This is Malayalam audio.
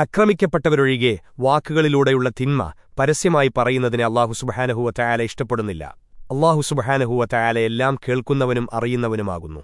അക്രമിക്കപ്പെട്ടവരൊഴികെ വാക്കുകളിലൂടെയുള്ള തിന്മ പരസ്യമായി പറയുന്നതിനെ അള്ളാഹു സുബഹാനഹുവ തയാല ഇഷ്ടപ്പെടുന്നില്ല. അള്ളാഹു സുബഹാനഹുവ തയാല എല്ലാം കേൾക്കുന്നവനും അറിയുന്നവനുമാകുന്നു.